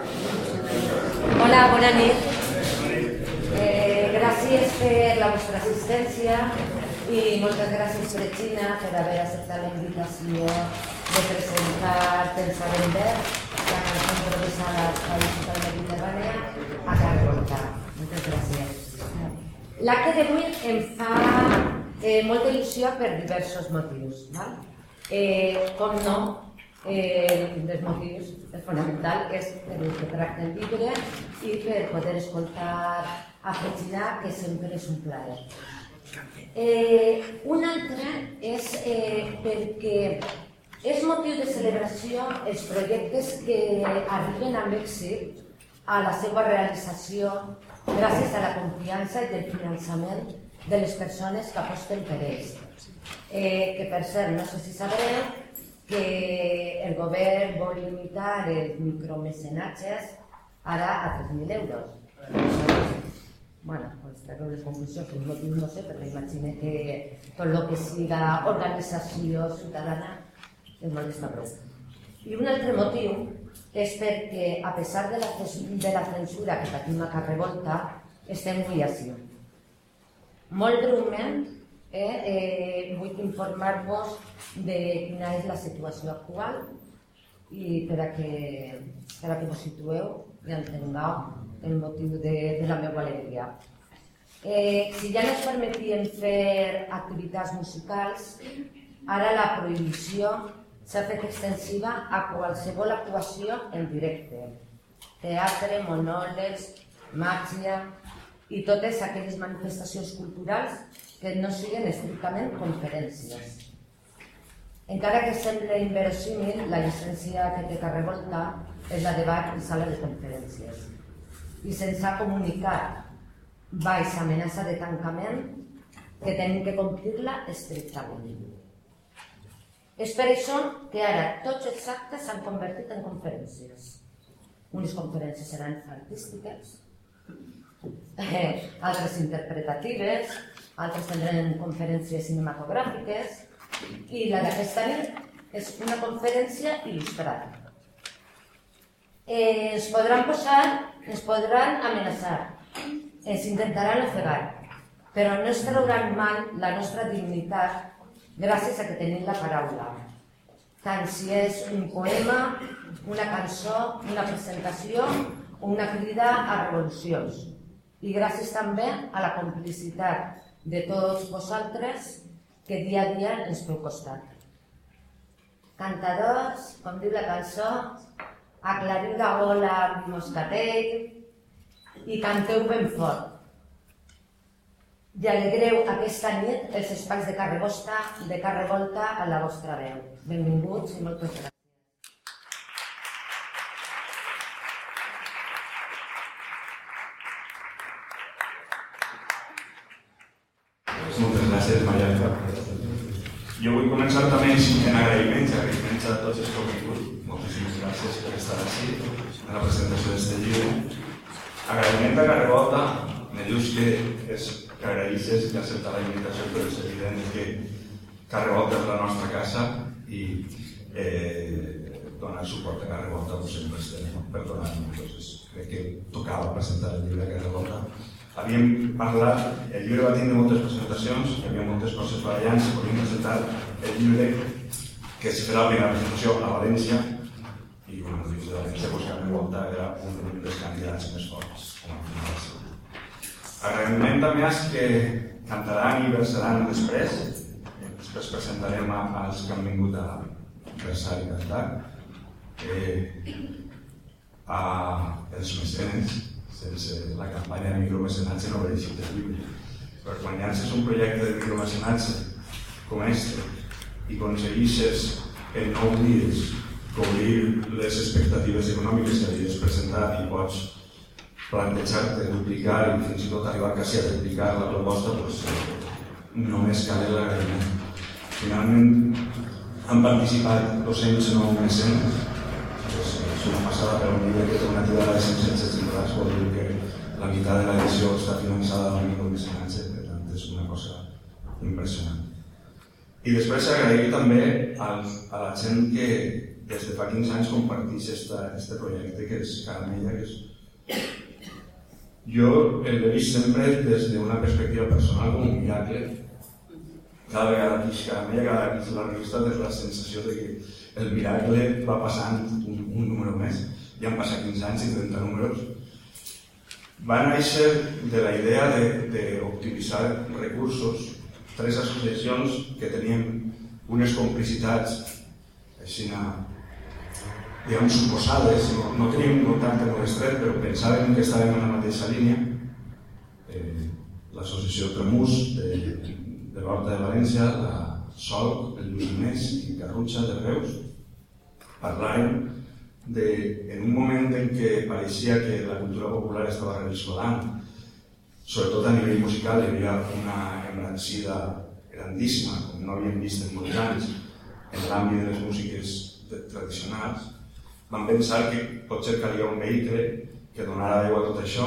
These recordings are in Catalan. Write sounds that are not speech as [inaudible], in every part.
Hola, bona nit. Eh, gràcies per la vostra assistència i moltes gràcies, Fregina, per haver acceptat la invitació de presentar Pensament Verd, la cançó improvisada a la Mediterrània, a Carlota. Moltes gràcies. L'acte d'avui em fa eh, molta il·lusió per diversos motius. Val? Eh, com no, eh, un dels motius fonamental és el que tracta el llibre i per poder escoltar a Fregina, que sempre és un plaer. Eh, un altre és eh, perquè és motiu de celebració els projectes que arriben amb èxit a la seva realització gràcies a la confiança i el finançament de les persones que aposten per ells. Eh, que per cert, no sé si sabreu que el govern vol limitar els micromecenatges ara a 3.000 euros. Bueno, pues traigo les conclusions, els motius no sé, però imagino que tot el que siga organització ciutadana és molt establit. I un altre motiu és perquè, a pesar de la, de la censura que patim a Carrevolta, estem avui així. Molt breument, eh, eh, vull informar-vos de quina és la situació actual i per a que, per a que vos situeu i entengueu el motiu de, de la meva alegria. Eh, si ja no es permetien fer activitats musicals, ara la prohibició s'ha fet extensiva a qualsevol actuació en directe. Teatre, monòlegs, màgia, i totes aquelles manifestacions culturals que no siguin estrictament conferències. Encara que sembla inverosímil, la llicència que té que revoltar és la de bar i sala de conferències. I sense comunicar baix amenaça de tancament que tenim que complir-la estrictament. És per això que ara tots els actes s'han convertit en conferències. Unes conferències seran artístiques, [laughs] altres interpretatives, altres tindran conferències cinematogràfiques i la d'aquesta nit és una conferència il·lustrada. Eh, es podran posar, es podran amenaçar, es intentaran ofegar, però no es trauran mai la nostra dignitat gràcies a que tenim la paraula. Tant si és un poema, una cançó, una presentació o una crida a revolucions i gràcies també a la complicitat de tots vosaltres que dia a dia ens feu costat. Cantadors, com diu la cançó, aclariu la gola amb moscatell i canteu ben fort. I alegreu aquesta nit els espais de Carregosta, de Carrevolta a la vostra veu. Benvinguts i moltes gràcies, Maria. Jo començar també en agraïments, agraïments a tots els que heu vingut. Moltíssimes gràcies per estar així, en la presentació d'aquest llibre. Agraïment a Carrevolta, me dius que, és, que agraïsses que acceptar la invitació, però és evident que Carrevolta és la nostra casa i eh, donar suport a Carrevolta doncs sempre estem per donar-nos. Entonces, crec que tocava presentar el llibre a Carrevolta havíem parlat, el llibre va tindre moltes presentacions, hi havia moltes coses barallant, se podien presentar el llibre que es farà la primera presentació a València i bueno, dins de València pues, Carme Volta era un dels candidats més forts. Agraïment també és que cantaran i versaran després, després presentarem als que han vingut a versar i cantar, eh, a els mecenes, sense la campanya de micromecenatge no hauria sigut possible. Per quan llances un projecte de micromecenatge com este i aconseguixes en nou dies cobrir les expectatives econòmiques que havies presentat i pots plantejar-te duplicar i fins i tot arribar quasi a duplicar la proposta, doncs, només cal l'agraïment. Finalment han participat 209 mecenes és una passada per un llibre que té una tirada de 500 exemplars, vol dir que la meitat de l'edició està finançada amb micromecenatge, per tant és una cosa impressionant. I després agrair també a, a la gent que des de fa 15 anys comparteix aquest projecte que és Caramella, que és... Jo el vist sempre des d'una perspectiva personal com un miracle. Cada vegada que Caramella, cada vegada que la revista, tens la sensació de que el miracle va passant un, un número més. Ja han passat 15 anys i 30 números. Va néixer de la idea d'optimitzar recursos tres associacions que tenien unes complicitats així diguem, suposades, no, no teníem un contacte molt estret, però pensàvem que estàvem en la mateixa línia. Eh, L'associació Tremús de, de l'Horta de València, la Sol, el Lluïnès i Garrutxa de Reus, parlàvem de, en un moment en què pareixia que la cultura popular estava reviscolant, sobretot a nivell musical hi havia una embranzida grandíssima, com no havíem vist en molts anys, en l'àmbit de les músiques tradicionals, vam pensar que potser calia un vehicle que donara veu a tot això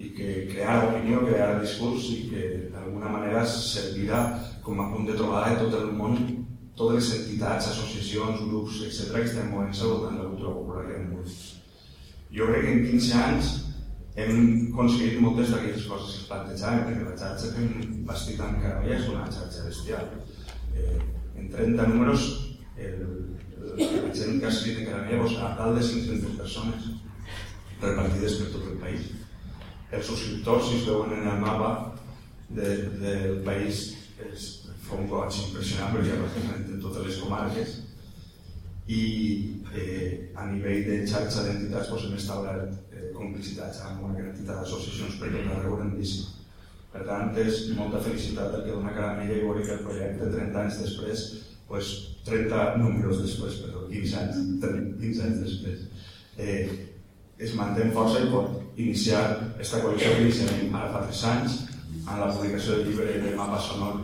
i que creara opinió, creara discurs i que d'alguna manera servirà com a punt de trobada de tot el món, totes les entitats, associacions, grups, etc. que estem movent-se al voltant de la cultura popular i del Jo crec que en 15 anys hem aconseguit moltes d'aquestes coses que es plantejaven, perquè la xarxa que hem bastit en Caravella és una xarxa bestial. Eh, en 30 números el, la gent que ha escrit en Caramella doncs, a dalt de 500 persones repartides per tot el país. Els subscriptors, si es veuen en el mapa de, del país, és, fa un goig impressionant perquè ja pràcticament en totes les comarques i eh, a nivell de xarxa d'entitats doncs, hem establert complicitats amb una quantitat d'associacions per tot arreu grandíssima. Per tant, és molta felicitat el que dona Caramella i veure que el projecte 30 anys després pues, 30 números després, però 15 anys, 15 anys després, eh, es manté força i pot iniciar aquesta col·lecció que iniciarem ara fa 3 anys en la publicació del llibre de mapa sonor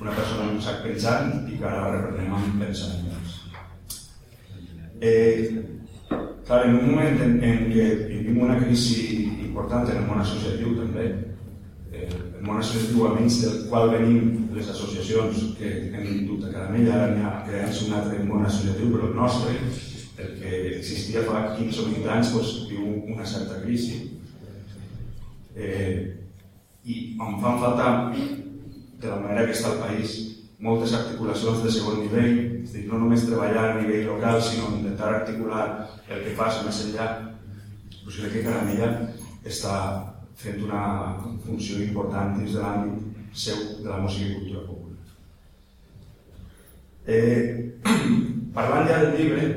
una persona en un sac pensant i que ara reprenem amb pensaments. Eh, clar, en un moment en, en què vivim una crisi important en el món associatiu també, el món associatiu almenys del qual venim les associacions que hem dut a Caramella, ara n'hi ha creant-se un altre món associatiu, però el nostre, el que existia fa 15 o 20 anys, doncs, viu una certa crisi. Eh, I em fan falta, de la manera que està el país, moltes articulacions de segon nivell, és dir, no només treballar a nivell local, sinó intentar articular el que fas més enllà. Pues crec que Caramella està fent una funció important dins de l'àmbit seu de la música i cultura popular. Eh, [clears throat] parlant ja del llibre,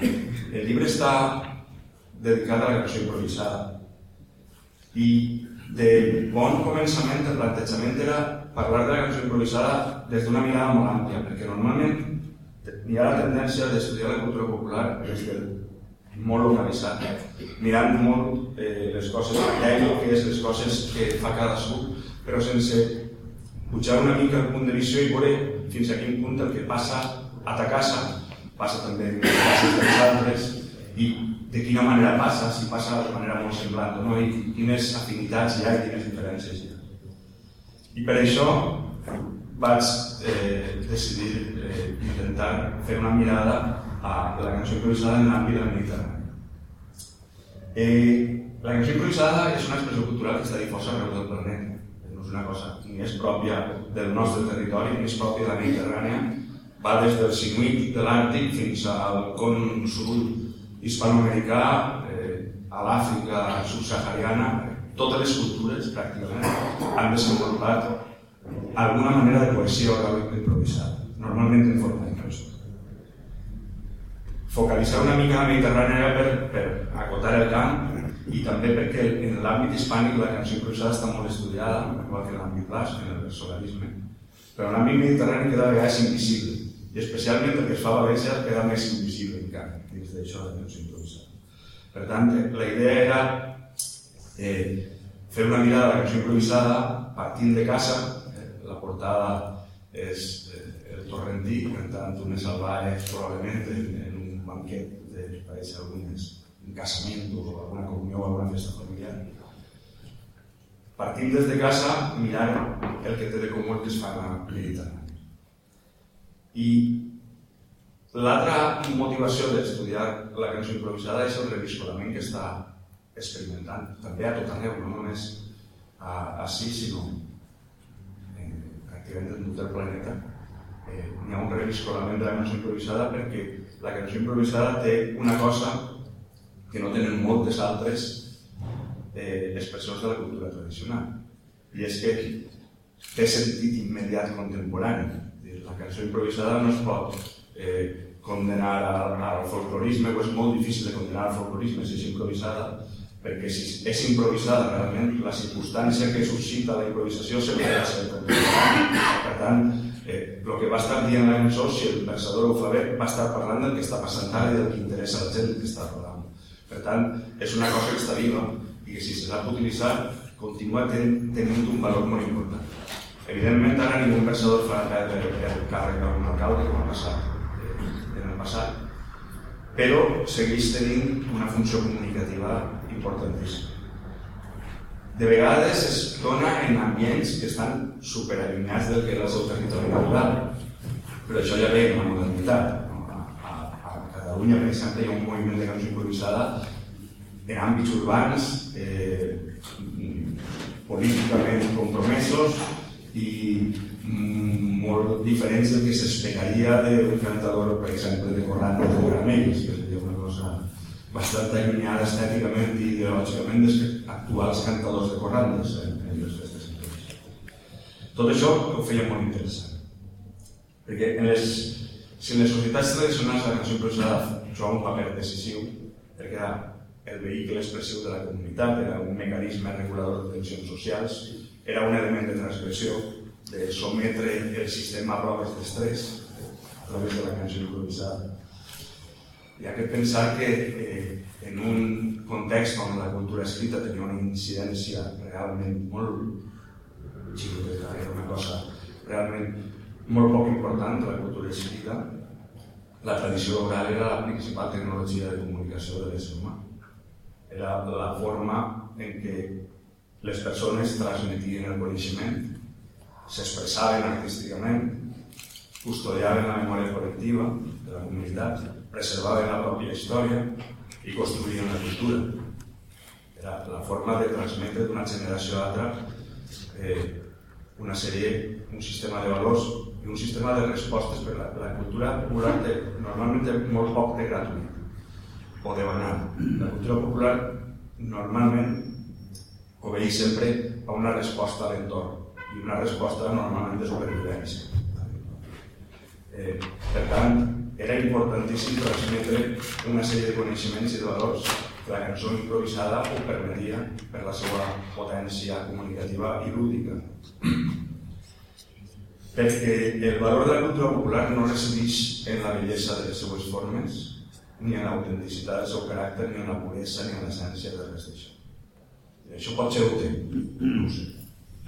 el llibre està dedicat a la creació improvisada i de bon començament el plantejament era parlar de la cançó improvisada des d'una mirada molt àmplia, perquè normalment hi ha la tendència d'estudiar la cultura popular des del molt localitzat, mirant molt eh, les coses és les coses que fa cadascú, però sense pujar una mica el punt de visió i veure fins a quin punt el que passa a ta casa passa també cases dels altres i de quina manera passa, si passa de manera molt semblant, no? i quines afinitats hi ha i quines diferències hi ha. I per això vaig eh, decidir eh, intentar fer una mirada a la cançó improvisada en l'àmbit del Mediterrani. Eh, la cançó improvisada és una expressió cultural que està difosa arreu del planeta. No és una cosa ni és pròpia del nostre territori, ni és pròpia de la Mediterrània. Va des del Sinuit de l'Àrtic fins al con sud hispanoamericà, eh, a l'Àfrica subsahariana, totes les cultures pràcticament han desenvolupat alguna manera de poesia oral improvisada, normalment en forma de cançó focalitzar una mica la Mediterrània per, per acotar el camp i també perquè en l'àmbit hispànic la cançó improvisada està molt estudiada, igual que en l'àmbit basc, en el solarisme. Però en l'àmbit mediterrani cada vegada és invisible, i especialment perquè es fa a València queda més invisible encara, dins d'això de cançó improvisada. Per tant, la idea era eh, fer una mirada a la cançó improvisada partint de casa, eh, la portada és eh, el torrentí cantant unes salvajes probablement en, en banquet de, pareix algunes, un casament o alguna comunió o alguna festa familiar. Partim des de casa, mirar el que té de comú el que es fa la Mediterrània. I L'altra motivació d'estudiar la cançó improvisada és el reviscolament que està experimentant, també a tot arreu, no només a, a sí, sinó eh, pràcticament en tot el planeta. Eh, N'hi ha un reviscolament de la cançó improvisada perquè la cançó improvisada té una cosa que no tenen moltes altres eh, expressions de la cultura tradicional. I és que té sentit immediat contemporani. La cançó improvisada no es pot eh, condenar al, al folclorisme, o és molt difícil de condenar al folclorisme si és improvisada, perquè si és improvisada realment la circumstància que suscita la improvisació sempre ha de ser. Per tant, eh, el que va estar dient la cançó, si el pensador ho fa bé, va estar parlant del que està passant ara i del que interessa a la gent que està parlant. Per tant, és una cosa que està viva i que si se sap utilitzar continua ten, tenint un valor molt important. Evidentment, ara ningú pensador fa el, el, el càrrec d'un alcalde com ha passat passat, però segueix tenint una funció comunicativa De vegades es dona en ambients que estan superallunyats del que era el seu territori natural, però això ja ve en la modernitat. A, a, a Catalunya, per exemple, hi ha un moviment de cançó improvisada en àmbits urbans, eh, políticament compromesos i Mm, molt diferents del que s'esperaria d'un cantador, per exemple, de Corrano o de Gramells, bastant allunyada estèticament i ideològicament dels actuals cantadors de corrandes en, en les festes Tot això ho feia molt interessant. Perquè en les, si en les societats tradicionals la cançó improvisada juga un paper decisiu, perquè era el vehicle expressiu de la comunitat, era un mecanisme regulador de tensions socials, era un element de transgressió, de sometre el sistema a proves d'estrès a través de la cançó improvisada. Hi ha que pensar que eh, en un context on la cultura escrita tenia una incidència realment molt xicoteta, era una cosa realment molt poc important de la cultura escrita, la tradició oral era la principal tecnologia de comunicació de l'ésser humà. Era la forma en què les persones transmetien el coneixement s'expressaven artísticament, custodiaven la memòria col·lectiva de la comunitat, preservaven la pròpia història i construïen la cultura. Era la forma de transmetre d'una generació a altra eh, una sèrie, un sistema de valors i un sistema de respostes per la, la cultura popular té, normalment molt poc de gratuït o de banal. La cultura popular normalment obeix sempre a una resposta a l'entorn i una resposta normalment de supervivència. Eh, per tant, era importantíssim transmetre una sèrie de coneixements i de valors que la cançó improvisada ho permetia per la seva potència comunicativa i lúdica. Perquè el valor de la cultura popular no resideix en la bellesa de les seues formes, ni en l'autenticitat del seu caràcter, ni en la puresa, ni en l'essència de res d'això. Això pot ser útil, no sé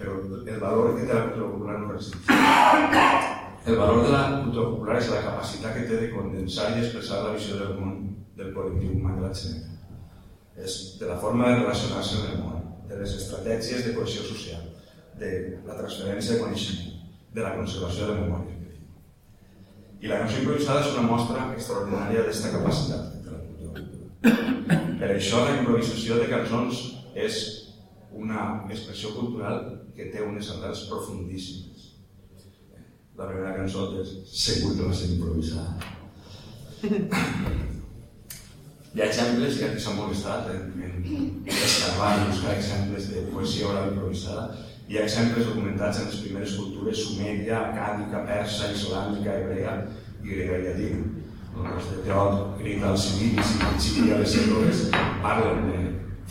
però el valor que té la cultura popular no existeix. El valor de la cultura popular és la capacitat que té de condensar i expressar la visió del món del col·lectiu humà de la gent. És de la forma de relacionar-se amb el món, de les estratègies de cohesió social, de la transferència de coneixement, de la conservació de la memòria. I la cançó improvisada és una mostra extraordinària d'aquesta capacitat de la cultura. Per això la improvisació de cançons és una expressió cultural que té unes arrels profundíssimes. La primera cançó és Segur que va ser improvisada. Hi ha exemples, que s'ha molestat en, en escarbar i buscar exemples de poesia oral improvisada, hi ha exemples documentats en les primeres cultures sumèria, acàdica, persa, islàmica, hebrea i grega i llatina. Els de Teòcrit, Alcibiris i principi de les segles parlen de,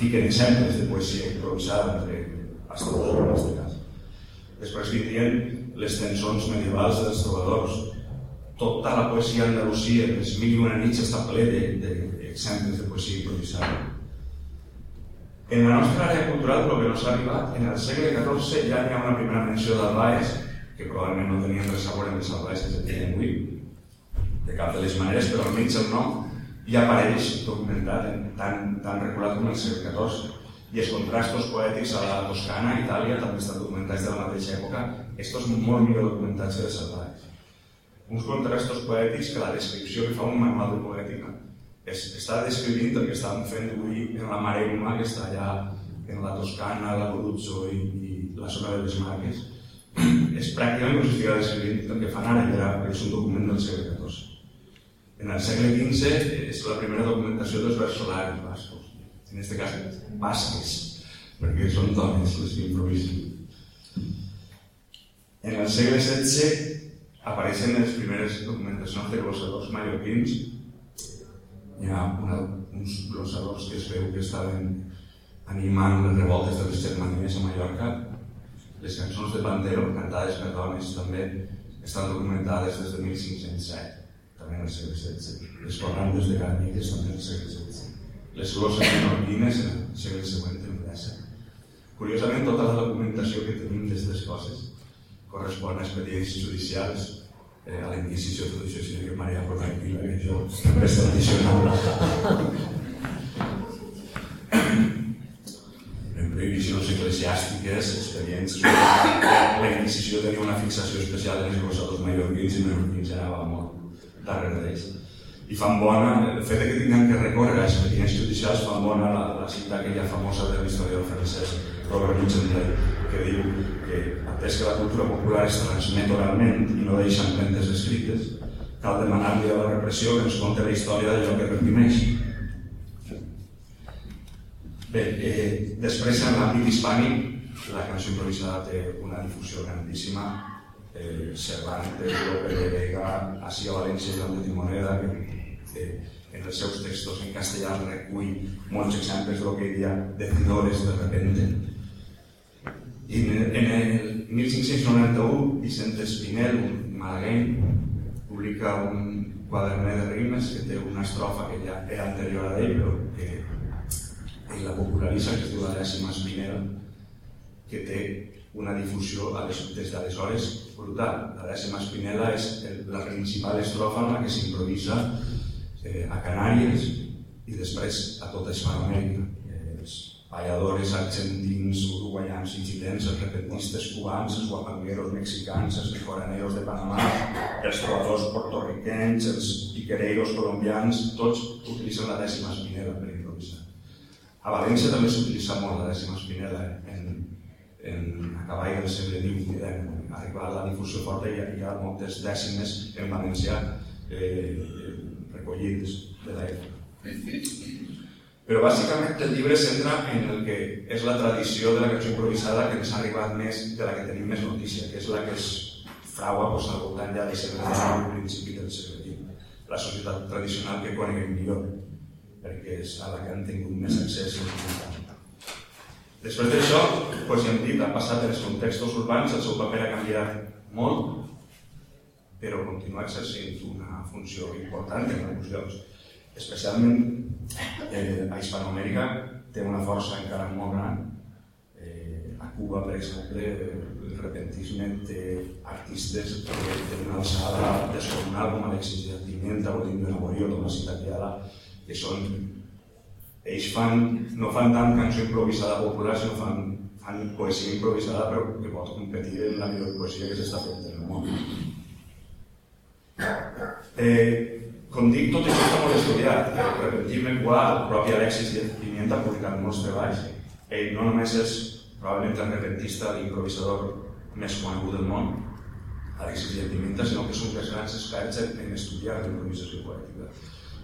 fiquen exemples de poesia improvisada entre Astorga en aquest cas. Després vindrien les tensions medievals dels trobadors. Tota la poesia andalusia, les mil i una nits, està ple d'exemples de, de poesia improvisada. En la nostra àrea cultural, però que no s'ha arribat, en el segle XIV ja hi ha una primera menció d'Albaes, que probablement no tenien res a veure amb els Albaes que tenen avui, de cap de les maneres, però almenys el nom ja apareix documentat en, tan, tan regulat com el segle XIV i els contrastos poètics a la Toscana, a Itàlia, també estan documentats de la mateixa època, estos molt millor documentats que els salvajes. uns contrastos poètics que la descripció que fa un manual de poètica és, està descrivint el que estàvem fent avui en la Maremma, que està allà en la Toscana, l'Abruzzo i, i la zona de les Marques. [clears throat] és pràcticament com si estigués descrivint el que fan ara, ja és un document del segle XIV. En el segle XV és la primera documentació dels versolaris bascos, en aquest cas basques, perquè són dones les que improvisen. En el segle XVI apareixen les primeres documentacions de glossadors mallorquins. Hi ha una, uns glossadors que es veu que estaven animant les revoltes de les germanies a Mallorca. Les cançons de Pantero, cantades per dones, també estan documentades des de 1507, també en el segle XVI. Les corrandes de Garnigues també en el segle XVI. Les glosses menorquines en el segle següent en. Curiosament, tota la documentació que tenim d'aquestes coses correspon a expedients judicials eh, a la Inquisició, tot això, sinó que Maria por tranquil·la, que això és tradicional. en prohibicions eclesiàstiques, expedients... La Inquisició tenia una fixació especial en els gossadors mallorquins i menorquins anava molt darrere d'ells. I fan bona, el fet que tinguin que recórrer a expedients judicials fan bona la, la cita aquella famosa de l'historiador francès Robert Luxemburg, que diu que, atès que la cultura popular es transmet oralment i no deixa empremtes escrites, cal demanar-li a la repressió que ens conti la història d'allò que reprimeix. Bé, eh, després en l'àmbit hispànic, la cançó improvisada té una difusió grandíssima. Eh, Cervantes, Lope de Vega, així a València, Joan de Timoneda, que eh, en els seus textos en castellà recull molts exemples del que havia decidores de repente. I en el 1591, Vicent Espinel, un malagueny, publica un quadernet de rimes que té una estrofa que ja era anterior a ell, però que ell la popularitza, que es diu la dècima Espinel, que té una difusió des d'aleshores brutal. La dècima Espinela és la principal estrofa en la que s'improvisa eh, a Canàries i després a tota Hispanoamèrica balladores argentins, uruguayans i xilens, els repentistes cubans, els guapangueros mexicans, els foraneros de Panamà, els trovadors portorriquens, els piquereiros colombians, tots utilitzen la dècima espinela per improvisar. A València també s'utilitza molt la dècima espinela en, en a cavall del segle XIX, en arribar a la difusió forta i hi ha moltes dècimes en valencià eh, recollides de l'època. Però bàsicament el llibre centra en el que és la tradició de la cançó improvisada que ens ha arribat més, de la que tenim més notícia, que és la que es fraua pues, al voltant ja del segle XIX i principi del segle XX. La societat tradicional que coneguem millor, perquè és a la que han tingut més accés Després d'això, doncs ja hem dit, ha passat dels contextos urbans, el seu paper ha canviat molt, però continua exercint una funció important en alguns llocs especialment eh, a Hispanoamèrica té una força encara molt gran. Eh, a Cuba, per exemple, el repentisme té artistes que tenen una alçada descomunal com Alexis de Pimienta o l'Indio Naborio, com la ciutat Yala, que són... Ells fan, no fan tant cançó improvisada popular, sinó fan, fan poesia improvisada, però que pot competir en la millor poesia que s'està fent en el món. Eh, com dic, tot això està molt estudiat. El repentisme cubà, el propi Alexis Pimienta ha publicat molts treballs. Ell no només és probablement el repentista, l'improvisador més conegut del món, Alexis Pimienta, sinó que és un dels grans experts en estudiar l'improvisació poètica.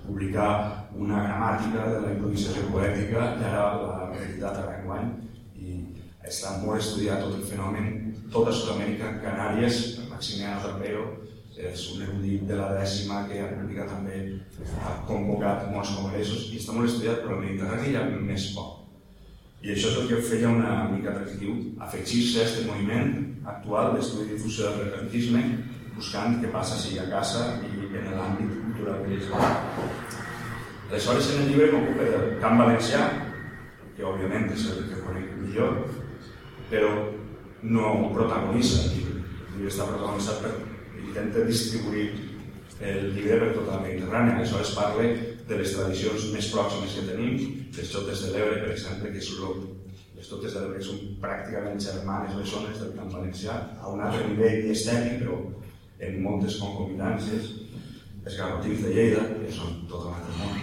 Publicar una gramàtica de la improvisació poètica i ara la realitat a l'enguany i està molt estudiat tot el fenomen, tota Sud-amèrica, Canàries, Maximiano Zapero, és un erudit de la dècima que ha publicat també, ha convocat molts congressos i està molt estudiat, però al Mediterrani hi ha més poc. I això és el que feia una mica atractiu, afegir-se a aquest moviment actual d'estudi i difusió del repentisme, buscant què passa si a casa i en l'àmbit cultural que ells Aleshores, en el llibre m'ocupa del camp valencià, que òbviament és el que conec millor, però no protagonitza el llibre. El llibre està protagonitzat per intenta distribuir el llibre per tota la Mediterrània. Aleshores parla de les tradicions més pròximes que tenim, les xotes de l'Ebre, per exemple, que són les xotes de l'Ebre són pràcticament germanes les zones del Camp Valencià, a un altre nivell estètic, però en moltes concomitàncies, els garrotins de Lleida, que són tot un altre món,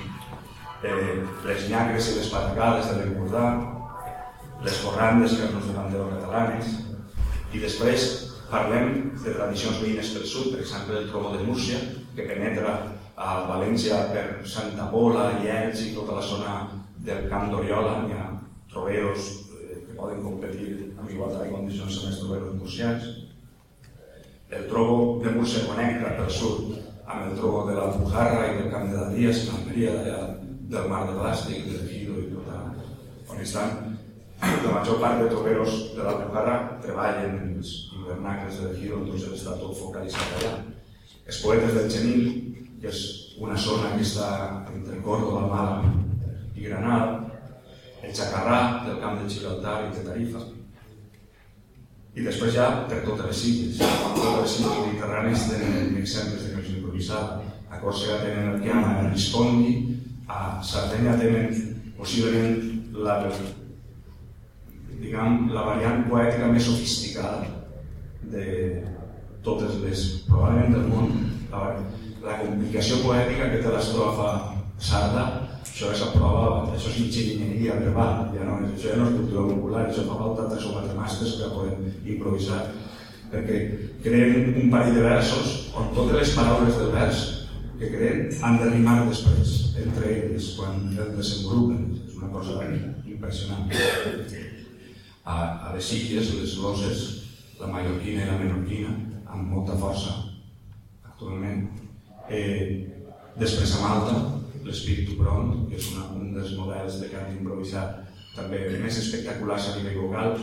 eh, les nyacres i les patacades de l'Empordà, les corrandes que nos de bandera catalanes, i després parlem de tradicions veïnes pel sud, per exemple el trobo de Múrcia, que penetra a València per Santa Pola, Llets i tota la zona del Camp d'Oriola, hi ha troberos eh, que poden competir amb igualtat de condicions amb els troberos murcians. El trobo de Múrcia connecta pel sud amb el trobo de l'Alpujarra i del Camp de Dalies, en Almeria, d'allà del mar de plàstic, de Ejido i tota on estan la major part de toreros de la l'Alpujarra treballen en els hivernacles de Ejido, doncs està tot focalitzat allà. Els poetes del Genil, que és una zona que està entre Córdoba, Mala i Granada, el Chacarrà del camp de Gibraltar i de Tarifa, i després ja per totes les illes. Totes les illes mediterrànies tenen exemples de cançó improvisada. A Còrsega tenen el llaman el Rispondi, a Sardenya tenen possiblement la, diguem, la variant poètica més sofisticada de totes les, probablement del món. La, la complicació poètica que té l'estrofa sarda, això és a prova, això és enginyeria verbal, ja no, això ja no és cultura popular, això fa falta tres o quatre màsters per poder improvisar, perquè creen un parell de versos on totes les paraules del vers que creen han de rimar després, entre elles, quan el desenvolupen. És una cosa impressionant. A, a les illes, les loses, la mallorquina i la menorquina, amb molta força, actualment. Eh, després a Malta, l'Espíritu Pront, que és una, un dels models de cant improvisat també més espectaculars a nivell vocal.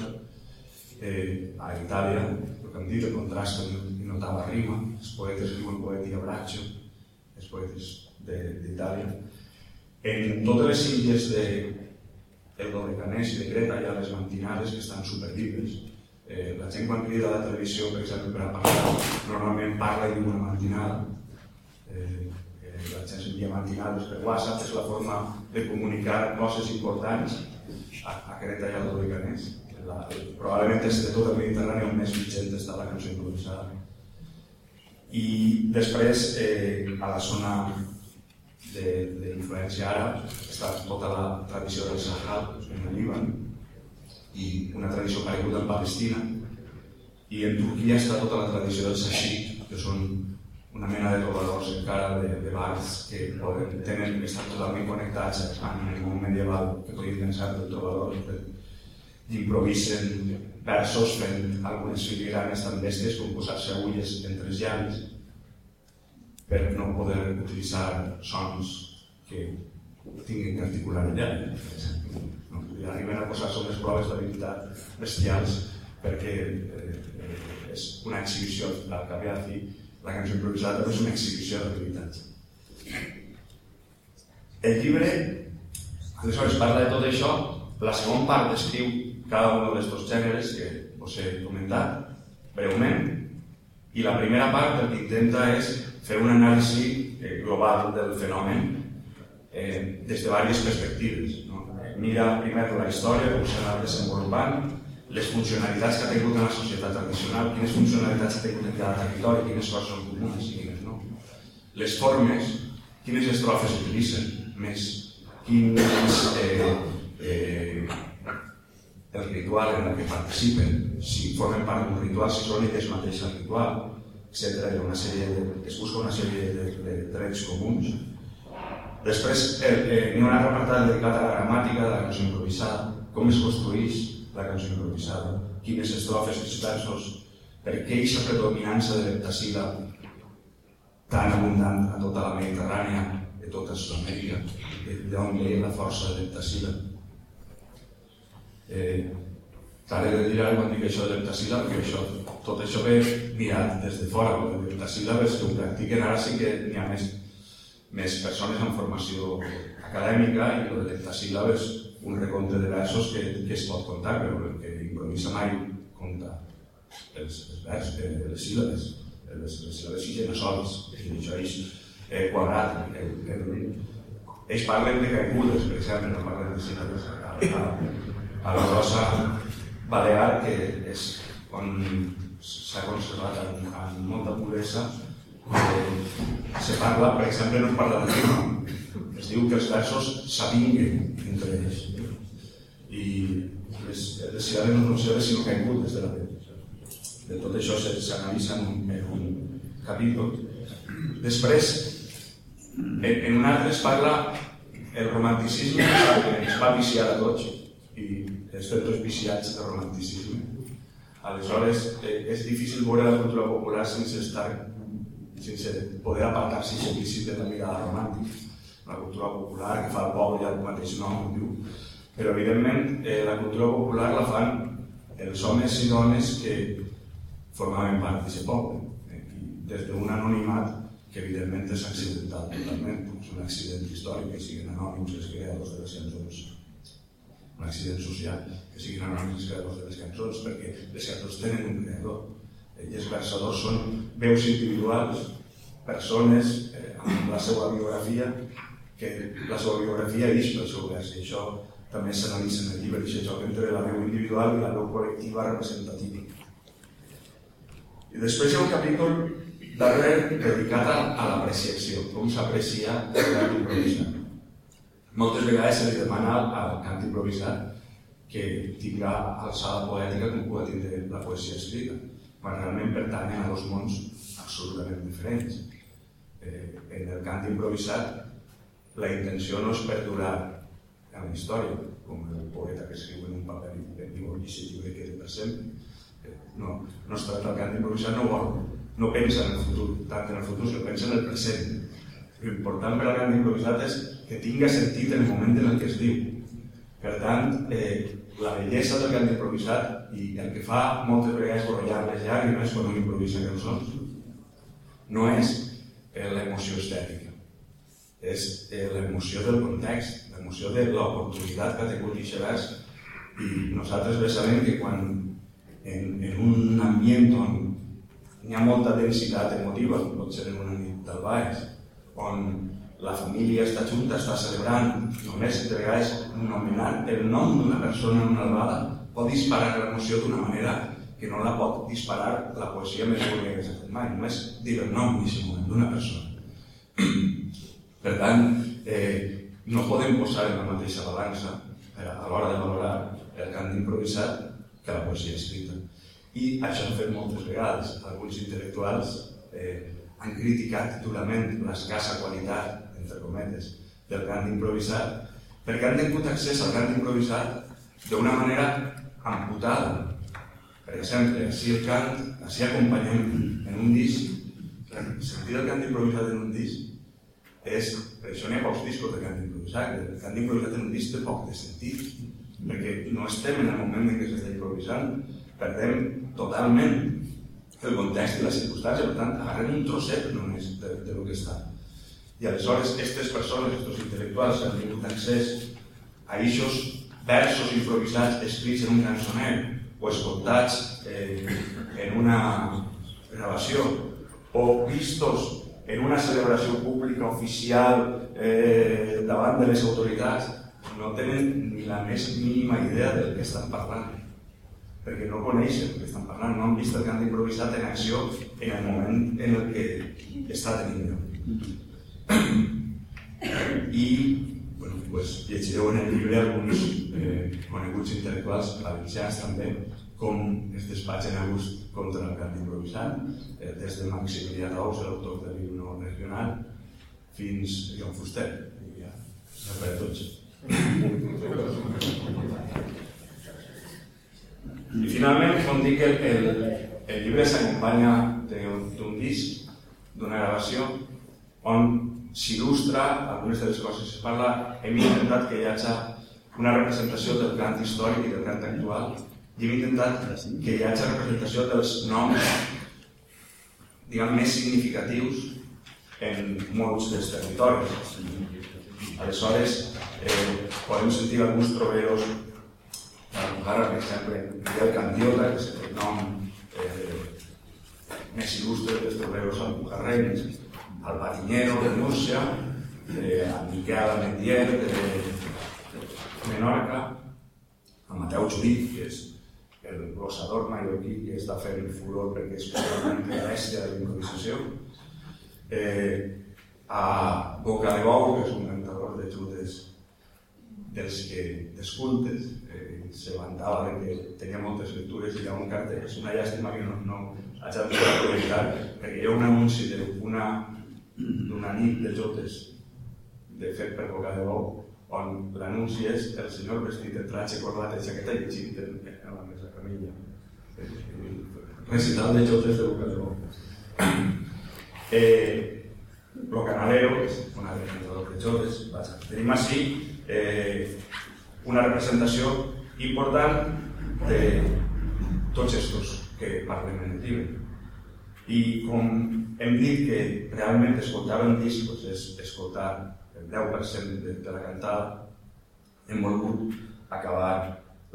Eh, a Itàlia, el que hem dit, el contrast i notava rima, els poetes diuen poetia braccio, els poetes d'Itàlia. En totes les illes de el Dodecanès i de Creta hi ha les mantinades que estan supervives. Eh, la gent quan crida a la televisió, per exemple, per a parlar, normalment parla i diu una mantinada. Eh, eh, la gent s'envia mantinades per WhatsApp, és la forma de comunicar coses importants a, a Creta i al Dodecanès. La, probablement és de tot el Mediterrani on més vigent està la cançó improvisada. I després, eh, a la zona d'influència àrab està tota la tradició del Sahel en el Líban i una tradició pareguda en Palestina. I en Turquia està tota la tradició del Sashik, que són una mena de trobadors encara de, de bars que poden, tenen, estan totalment connectats amb el món medieval que podien pensar del trobador i improvisen versos fent algunes filigranes tan bèsties com posar-se agulles entre els llavis per no poder utilitzar sons que tinguin que articular allà. No? I arriben a posar sobre les proves d'habilitat bestials perquè eh, és una exhibició, al cap i a fi, la cançó improvisada és una exhibició d'habilitats. El llibre, aleshores, parla de tot això, la segona part descriu cada un d'aquests gèneres que us he comentat breument, i la primera part el que intenta és fer una anàlisi eh, global del fenomen eh, des de diverses perspectives. No? Mira primer la història, com s'ha anat desenvolupant, les funcionalitats que ha tingut en la societat tradicional, quines funcionalitats ha tingut en cada territori, quines coses són comunes i quines no. Les formes, quines estrofes utilitzen més, quins eh, eh, el ritual en el que participen, si formen part d'un ritual, si són elles mateixes el ritual, etc. Una sèrie de, es busca una sèrie de, de drets comuns. Després eh, eh, hi ha un altre apartat dedicat a la gramàtica de la cançó improvisada, com es construeix la cançó improvisada, quines estrofes, els versos, per què aquesta predominança de l'heptasíl·lab tan abundant a tota la Mediterrània, de tota Sud-amèrica, d'on ve la força de l'heptasíl·lab. Eh, T'he de dir quan dic això de l'heptasíl·lab, que això, tot això ve mirat des de fora, perquè l'heptasíl·labes que ho practiquen ara sí que n'hi ha més, més persones amb formació acadèmica i el l'heptasíl·lab és un recompte de versos que, que es pot contar, però el que improvisa mai compta els, els vers, eh, les síl·labes, les, les síl·labes higienosols, i això és eh, quadrat. El, el, ells parlen de caigudes, per exemple, no parlen de síl·labes. A, a, a la rosa balear, que és on s'ha conservat en, en molta puresa, eh, se parla, per exemple, no es parla de rima, es diu que els versos s'avinguen entre ells. I les, les ciudades no són ciudades sinó caigudes de la veu. De tot això s'analitza en, un, en un capítol. Després, en, en un altre es parla el romanticisme ens va viciar a tots i estem tots viciats de romanticisme. Aleshores, eh, és difícil veure la cultura popular sense estar sense poder apartar-se i de la mirada romàntica. La cultura popular que fa el poble ja el mateix nom diu. Però evidentment eh, la cultura popular la fan els homes i dones que formaven part d'aquest poble. Eh, des d'un anonimat que evidentment és accidental totalment, és un accident històric que siguin anònims els creadors de les cançons, un accident social, que siguin anònims els creadors de les cançons, perquè les cançons tenen un creador. I versadors són veus individuals, persones eh, amb la seva biografia, que la seva biografia és pel seu vers, i això també s'analitza en el llibre, això entre la veu individual i la veu col·lectiva representativa. I després hi ha un capítol darrer dedicat a l'apreciació, com s'aprecia el cant improvisat. Moltes vegades se li demana al cant improvisat que tinga alçada poètica com pugui tindre la poesia escrita, quan realment pertanyen a dos mons absolutament diferents. Eh, en el cant improvisat la intenció no és perdurar en la història, com el poeta que escriu en un paper i diu i si llibre queda per sempre. Eh, no, no es tracta del cant improvisat, no vol no pensa en el futur, tant en el futur, sinó pensa en el present. L'important per al gran improvisat és que tinga sentit en el moment en el que es diu. Per tant, eh, la bellesa del gran improvisat i el que fa moltes vegades brollar les llàgrimes quan un improvisa cançons no és eh, l'emoció estètica, és eh, l'emoció del context, l'emoció de l'oportunitat que ha tingut aquest vers. I nosaltres bé sabem que quan en, en un ambient on n'hi ha molta densitat emotiva, pot ser en una nit del baix, on la família està junta, està celebrant, només de vegades nomenant el nom d'una persona en una albada pot disparar l'emoció d'una manera que no la pot disparar la poesia més bonica que s'ha fet mai, només dir el nom moment d'una persona. [clears throat] per tant, eh, no podem posar en la mateixa balança a l'hora de valorar el cant improvisat que la poesia escrita. I això s'ha fet moltes vegades. Alguns intel·lectuals eh, han criticat durament l'escassa qualitat, entre cometes, del cant improvisat, perquè han tingut accés al cant improvisat d'una manera amputada. Per exemple, si el cant, si acompanyem en un disc, el cant improvisat en un disc és, per això n'hi ha pocs discos de cant improvisat, el cant improvisat en un disc té poc de sentit, perquè no estem en el moment en què s'està improvisant, perdem totalment el context i la circumstància, per tant, agarrem un trosset només de, de lo que està. I aleshores, aquestes persones, aquests intel·lectuals, han tingut accés a aquests versos improvisats escrits en un cançoner o escoltats eh, en una gravació o vistos en una celebració pública oficial eh, davant de les autoritats no tenen ni la més mínima idea del que estan parlant perquè no coneixen el que estan parlant, no han vist el cant improvisat en acció en el moment en el que està tenint lloc. [clears throat] I pues, llegireu en el llibre alguns eh, coneguts intel·lectuals valencians també, com es despatxen a gust contra el cant improvisat, eh, des de Maximilià Rous, l'autor del l'himno regional, fins a Joan Fuster. I ja, ja per a tots. I finalment, com dic, el, el, el llibre s'acompanya d'un disc, d'una gravació, on s'il·lustra algunes de les coses que es parla. Hem intentat que hi hagi una representació del cant històric i del cant actual i hem intentat que hi hagi representació dels noms diguem, més significatius en molts dels territoris. Aleshores, eh, podem sentir alguns troberos Ara, per exemple, Miguel Candiota, que és el nom eh, més il·lustre dels troberos alpujarrencs, al Batiñero de Múrcia, eh, a Miquel Amendier de Menorca, a Mateu Jurí, que és el gossador mallorquí que està fent furor perquè és totalment bèstia de l'improvisació. Eh, a Boca de Bou, que és un cantador de xutes dels que descultes, eh, se vantava de que tenia moltes lectures i hi ha un cartell. És una llàstima que no, no haig de projectar, perquè hi ha un anunci d'una nit de jotes de fet per Boca de Bou, on l'anunci és el senyor vestit de traje, corbata i jaqueta llegint en la mesa camilla. Recital de jotes de Boca de Bou. Eh, lo canalero, que és una de les jotes, vaja, tenim així eh, una representació important de tots estos que parlem en el llibre. I com hem dit que realment escoltar un disc és escoltar el 10% de, de la cantada, hem volgut acabar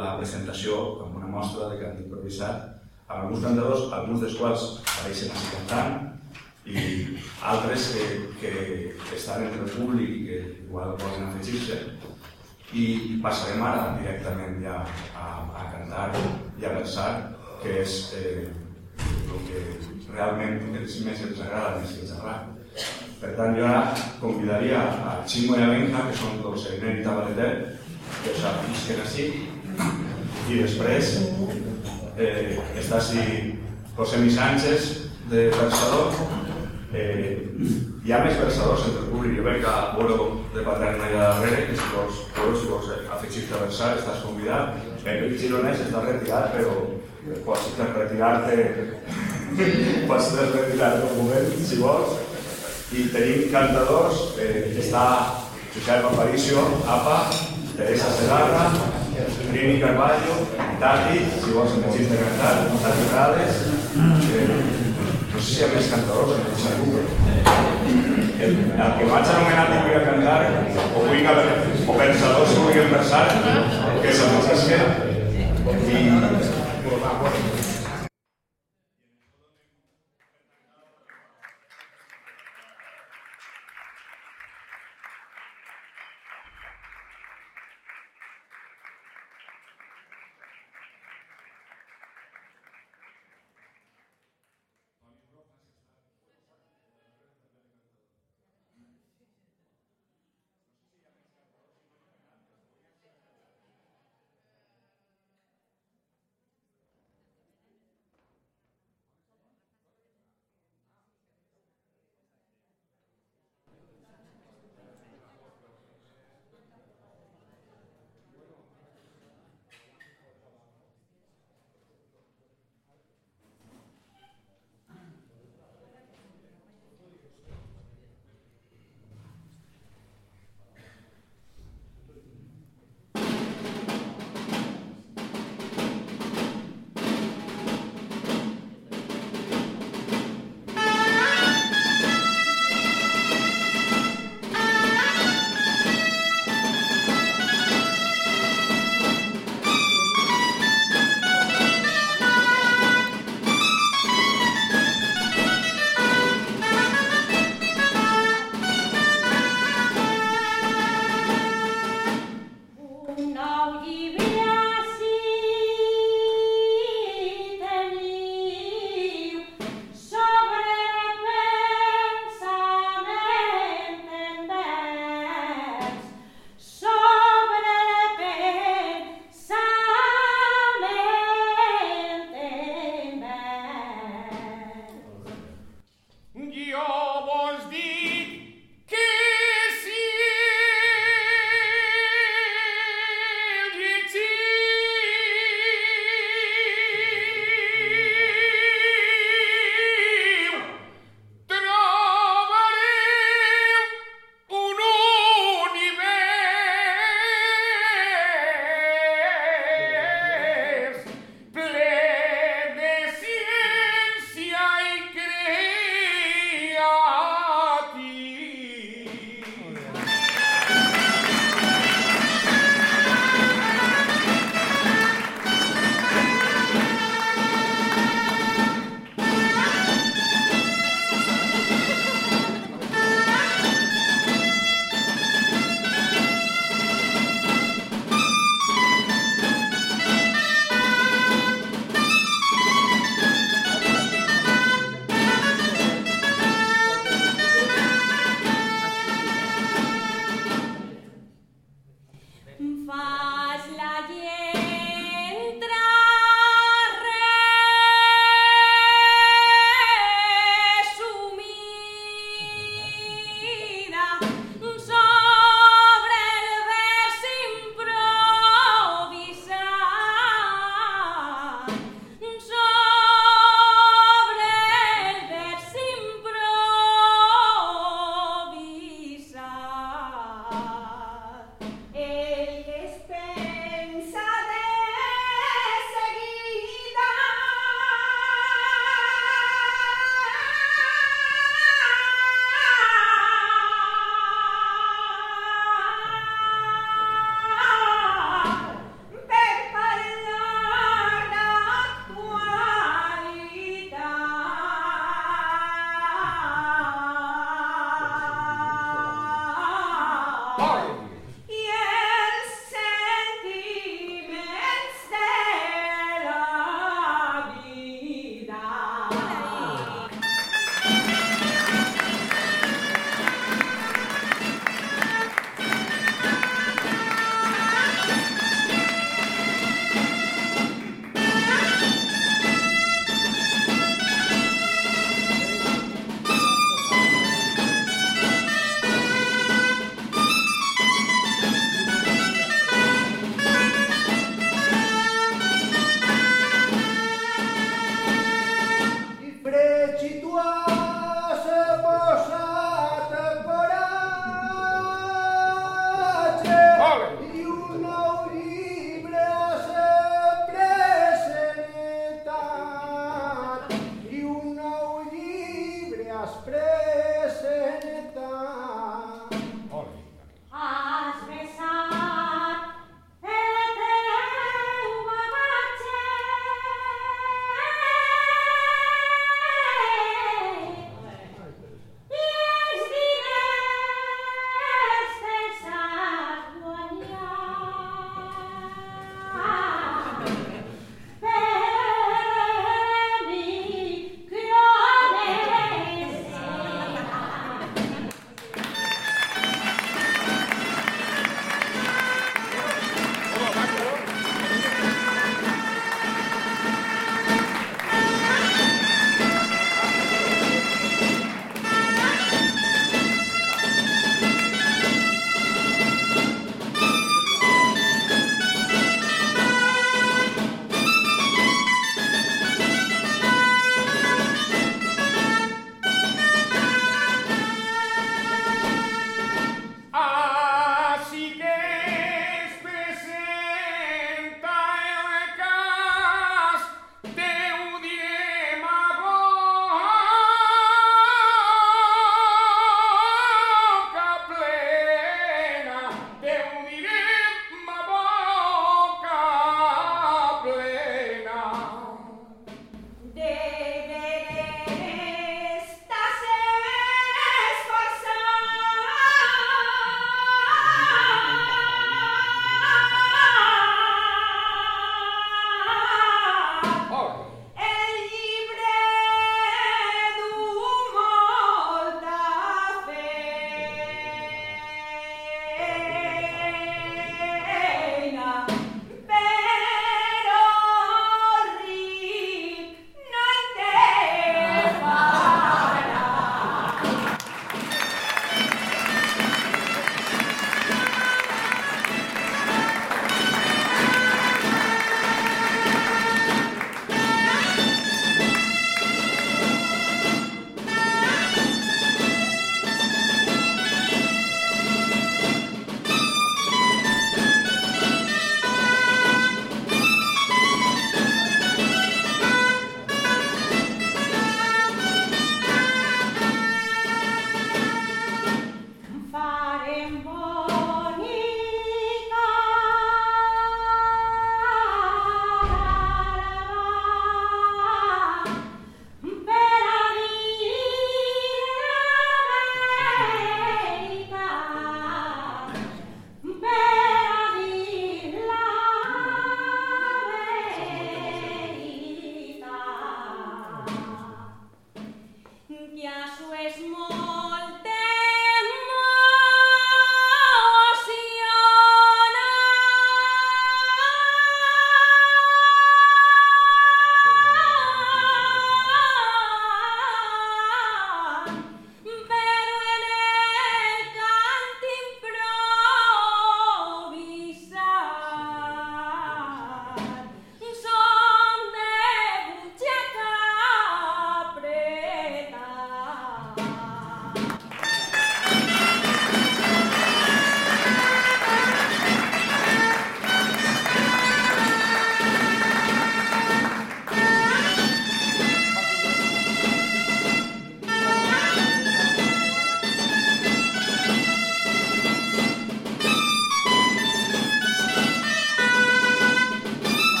la presentació amb una mostra de cant improvisat. Amb alguns cantadors, alguns dels quals apareixen així cantant i altres que, que estan entre el públic i que igual poden afegir-se. I passarem ara directament ja a, a cantar i a versar que és eh, realment els més ens agrada més que xerrar. Per tant, jo ara convidaria a Ximo i a Benja, que són dos Enen i Tabaletet, que s'apisquen així, i després eh, està així José Mi Sánchez, de versador, eh, hi ha més versadors entre el públic, jo veig a Boro de Paterna allà darrere, que si vols, Boro, si vols afegir-te a versar, estàs convidat. Enric Gironès està retirat, però pots retirar-te, pots retirar-te un moment, si vols i tenim cantadors, eh, està Josep Aparicio, APA, Teresa Segarra, Rini Carballo, Tati, si vols en de cantar, Tati Prades, eh, no sé si hi ha més cantadors, no sé segur. El, el que vaig anomenar que vull cantar, o vull o pensadors que vulguin versar, que és el Francesca, i